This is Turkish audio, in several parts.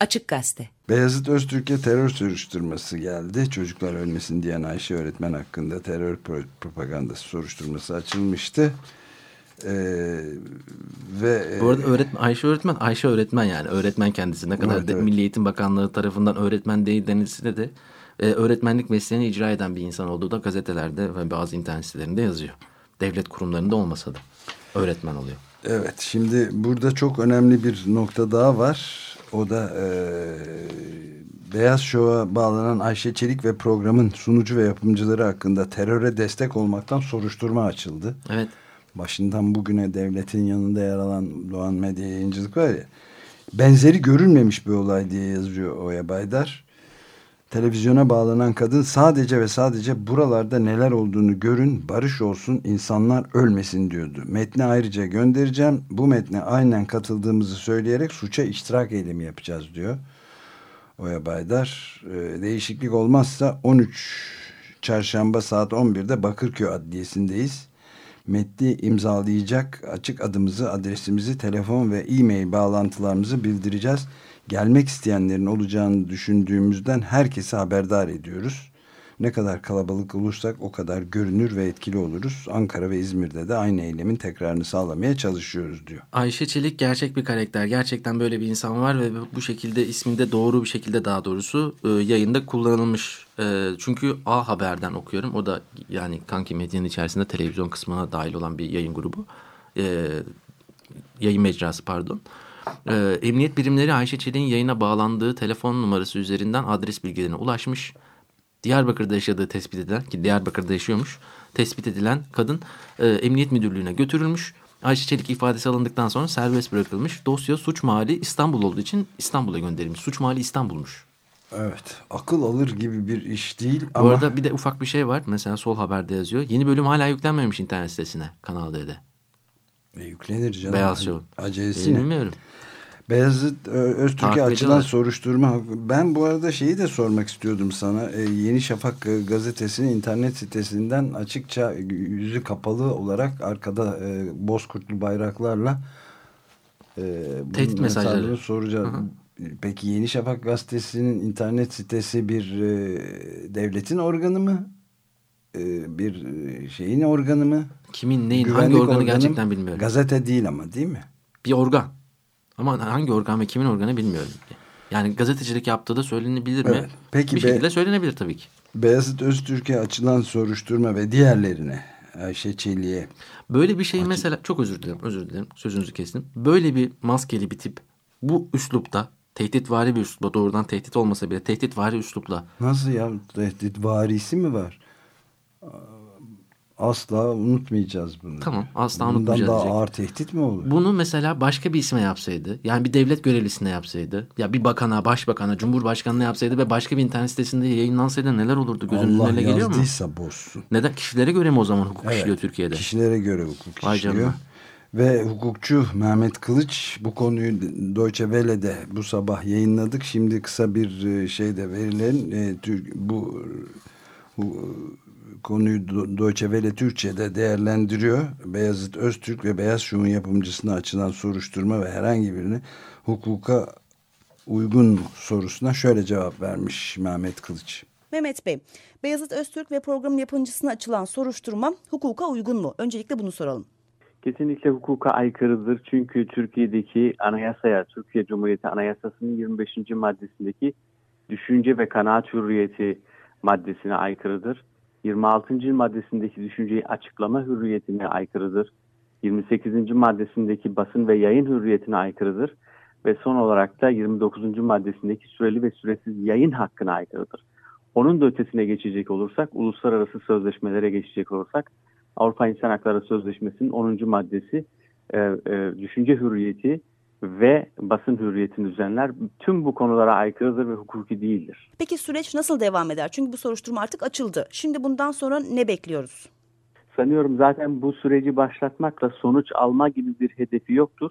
Açık Gazete. Beyazıt Öztürk'e terör soruşturması geldi. Çocuklar ölmesin diyen Ayşe öğretmen hakkında terör propagandası soruşturması açılmıştı. Ee, ve Bu arada öğretmen, Ayşe öğretmen, Ayşe öğretmen yani öğretmen kendisi. Ne kadar evet, evet. Milli Eğitim Bakanlığı tarafından öğretmen değil denilse de e, öğretmenlik mesleğini icra eden bir insan olduğu da gazetelerde ve bazı internet sitelerinde yazıyor. Devlet kurumlarında olmasa da öğretmen oluyor. Evet şimdi burada çok önemli bir nokta daha var. O da e, Beyaz Show'a bağlanan Ayşe Çelik ve programın sunucu ve yapımcıları hakkında teröre destek olmaktan soruşturma açıldı. Evet. Başından bugüne devletin yanında yer alan Doğan Medya Yayıncılık var ya. Benzeri görülmemiş bir olay diye yazıyor Oya Baydar televizyona bağlanan kadın sadece ve sadece buralarda neler olduğunu görün, barış olsun, insanlar ölmesin diyordu. Metni ayrıca göndereceğim. Bu metne aynen katıldığımızı söyleyerek suça iştirak eylemi yapacağız diyor. Oya Baydar. E, değişiklik olmazsa 13 çarşamba saat 11'de Bakırköy Adliyesi'ndeyiz. Metni imzalayacak açık adımızı, adresimizi, telefon ve e-mail bağlantılarımızı bildireceğiz gelmek isteyenlerin olacağını düşündüğümüzden herkese haberdar ediyoruz. Ne kadar kalabalık olursak o kadar görünür ve etkili oluruz. Ankara ve İzmir'de de aynı eylemin tekrarını sağlamaya çalışıyoruz diyor. Ayşe Çelik gerçek bir karakter. Gerçekten böyle bir insan var ve bu şekilde isminde doğru bir şekilde daha doğrusu e, yayında kullanılmış. E, çünkü A Haber'den okuyorum. O da yani Kanki Medya'nın içerisinde televizyon kısmına dahil olan bir yayın grubu. E, yayın mecrası pardon. Ee, emniyet birimleri Ayşe Çelik'in yayına bağlandığı telefon numarası üzerinden adres bilgilerine ulaşmış. Diyarbakır'da yaşadığı tespit edilen ki Diyarbakır'da yaşıyormuş tespit edilen kadın e, emniyet müdürlüğüne götürülmüş. Ayşe Çelik ifadesi alındıktan sonra serbest bırakılmış. Dosya suç mahalli İstanbul olduğu için İstanbul'a gönderilmiş. Suç mahalli İstanbul'muş. Evet. Akıl alır gibi bir iş değil ama... Bu arada bir de ufak bir şey var. Mesela Sol Haber'de yazıyor. Yeni bölüm hala yüklenmemiş internet sitesine Kanal D'de. E, yüklenir canım. Beyaz Show. Acelesi ne? Bilmiyorum. Beyazıt Öztürk'e açılan soruşturma. Ben bu arada şeyi de sormak istiyordum sana. E, Yeni Şafak e, gazetesinin internet sitesinden açıkça yüzü kapalı olarak arkada e, bozkurtlu bayraklarla e, tehdit mesajları soracağız. Hı hı. Peki Yeni Şafak gazetesinin internet sitesi bir e, devletin organı mı? E, bir e, şeyin organı mı? Kimin neyin Güvenlik hangi organı, organı gerçekten bilmiyorum. Gazete değil ama değil mi? Bir organ. Ama hangi organ ve kimin organı bilmiyorum. Yani gazetecilik yaptığı da söylenebilir mi? Evet. Peki bir şekilde söylenebilir tabii ki. Beyazıt Öztürk'e açılan soruşturma ve diğerlerine Ayşe Çelik'e. Böyle bir şey Açık. mesela çok özür dilerim özür dilerim sözünüzü kestim. Böyle bir maskeli bir tip bu üslupta tehditvari bir üslupla doğrudan tehdit olmasa bile tehditvari üslupla. Nasıl ya tehditvarisi mi var? Asla unutmayacağız bunu. Tamam asla Bundan unutmayacağız. Bundan daha ağır tehdit mi olur? Bunu mesela başka bir isme yapsaydı. Yani bir devlet görevlisine yapsaydı. Ya bir bakana, başbakana, cumhurbaşkanına yapsaydı ve başka bir internet sitesinde yayınlansaydı neler olurdu? Gözünüzün önüne geliyor mu? Allah yazdıysa bozsun. Neden? Kişilere göre mi o zaman hukuk evet, işliyor Türkiye'de? kişilere göre hukuk Vay işliyor. Canına. Ve hukukçu Mehmet Kılıç bu konuyu Deutsche Welle'de bu sabah yayınladık. Şimdi kısa bir e, şeyde verilen e, bu, bu konuyu Deutsche Welle Türkçe'de değerlendiriyor. Beyazıt Öztürk ve Beyaz Şov'un yapımcısına açılan soruşturma ve herhangi birini hukuka uygun mu sorusuna şöyle cevap vermiş Mehmet Kılıç. Mehmet Bey, Beyazıt Öztürk ve programın yapımcısına açılan soruşturma hukuka uygun mu? Öncelikle bunu soralım. Kesinlikle hukuka aykırıdır. Çünkü Türkiye'deki anayasaya, Türkiye Cumhuriyeti Anayasası'nın 25. maddesindeki düşünce ve kanaat hürriyeti maddesine aykırıdır. 26. maddesindeki düşünceyi açıklama hürriyetine aykırıdır. 28. maddesindeki basın ve yayın hürriyetine aykırıdır. Ve son olarak da 29. maddesindeki süreli ve süresiz yayın hakkına aykırıdır. Onun da ötesine geçecek olursak, uluslararası sözleşmelere geçecek olursak, Avrupa İnsan Hakları Sözleşmesi'nin 10. maddesi e, e, düşünce hürriyeti ve basın hürriyetini düzenler. Tüm bu konulara aykırıdır ve hukuki değildir. Peki süreç nasıl devam eder? Çünkü bu soruşturma artık açıldı. Şimdi bundan sonra ne bekliyoruz? Sanıyorum zaten bu süreci başlatmakla sonuç alma gibi bir hedefi yoktur.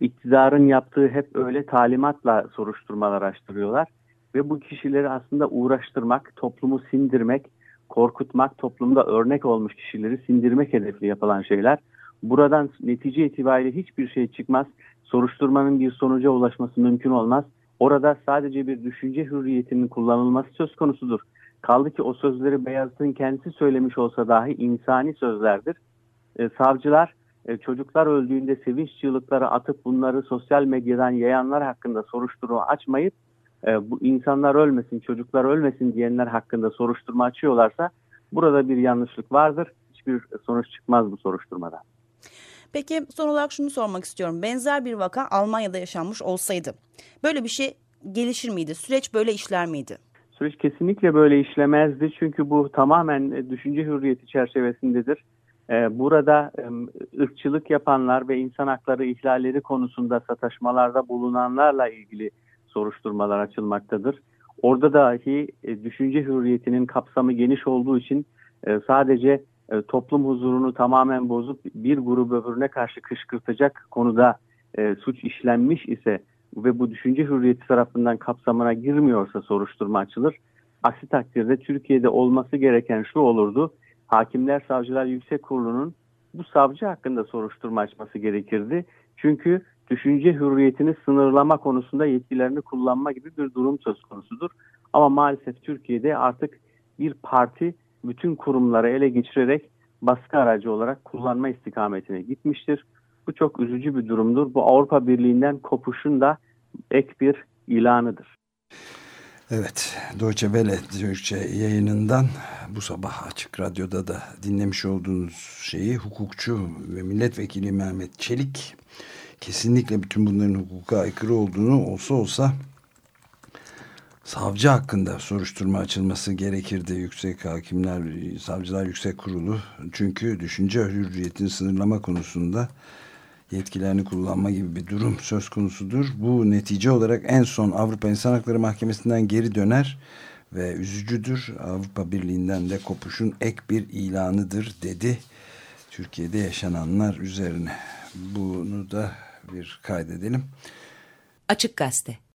İktidarın yaptığı hep öyle talimatla soruşturmalar açtırıyorlar. Ve bu kişileri aslında uğraştırmak, toplumu sindirmek, korkutmak, toplumda örnek olmuş kişileri sindirmek hedefli yapılan şeyler. Buradan netice itibariyle hiçbir şey çıkmaz soruşturmanın bir sonuca ulaşması mümkün olmaz. Orada sadece bir düşünce hürriyetinin kullanılması söz konusudur. Kaldı ki o sözleri Beyazıt'ın kendisi söylemiş olsa dahi insani sözlerdir. E, savcılar e, çocuklar öldüğünde sevinç çığlıkları atıp bunları sosyal medyadan yayanlar hakkında soruşturma açmayıp e, bu insanlar ölmesin, çocuklar ölmesin diyenler hakkında soruşturma açıyorlarsa burada bir yanlışlık vardır. Hiçbir sonuç çıkmaz bu soruşturmadan. Peki son olarak şunu sormak istiyorum. Benzer bir vaka Almanya'da yaşanmış olsaydı böyle bir şey gelişir miydi? Süreç böyle işler miydi? Süreç kesinlikle böyle işlemezdi çünkü bu tamamen e, düşünce hürriyeti çerçevesindedir. E, burada ırkçılık yapanlar ve insan hakları ihlalleri konusunda sataşmalarda bulunanlarla ilgili soruşturmalar açılmaktadır. Orada dahi e, düşünce hürriyetinin kapsamı geniş olduğu için sadece toplum huzurunu tamamen bozup bir grubu öbürüne karşı kışkırtacak konuda suç işlenmiş ise ve bu düşünce hürriyeti tarafından kapsamına girmiyorsa soruşturma açılır. Aksi takdirde Türkiye'de olması gereken şu olurdu. Hakimler Savcılar Yüksek Kurulu'nun bu savcı hakkında soruşturma açması gerekirdi. Çünkü düşünce hürriyetini sınırlama konusunda yetkilerini kullanma gibi bir durum söz konusudur. Ama maalesef Türkiye'de artık bir parti bütün kurumları ele geçirerek baskı aracı olarak kullanma istikametine gitmiştir. Bu çok üzücü bir durumdur. Bu Avrupa Birliği'nden kopuşun da ek bir ilanıdır. Evet, Deutsche Welle Türkçe yayınından bu sabah Açık Radyo'da da dinlemiş olduğunuz şeyi hukukçu ve milletvekili Mehmet Çelik kesinlikle bütün bunların hukuka aykırı olduğunu olsa olsa savcı hakkında soruşturma açılması gerekirdi Yüksek Hakimler Savcılar Yüksek Kurulu çünkü düşünce hürriyetini sınırlama konusunda yetkilerini kullanma gibi bir durum söz konusudur. Bu netice olarak en son Avrupa İnsan Hakları Mahkemesi'nden geri döner ve üzücüdür. Avrupa Birliği'nden de kopuşun ek bir ilanıdır dedi. Türkiye'de yaşananlar üzerine. Bunu da bir kaydedelim. Açık Gazete